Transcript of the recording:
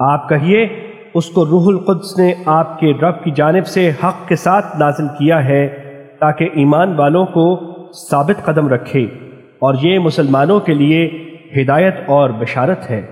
آپ کہیے، اس کو روح القدس نے آپ کے رب کی جانب سے حق کے ساتھ نازل کیا ہے تاکہ ایمان والوں کو ثابت قدم رکھے اور یہ مسلمانوں کے لیے ہدایت اور بشارت ہے۔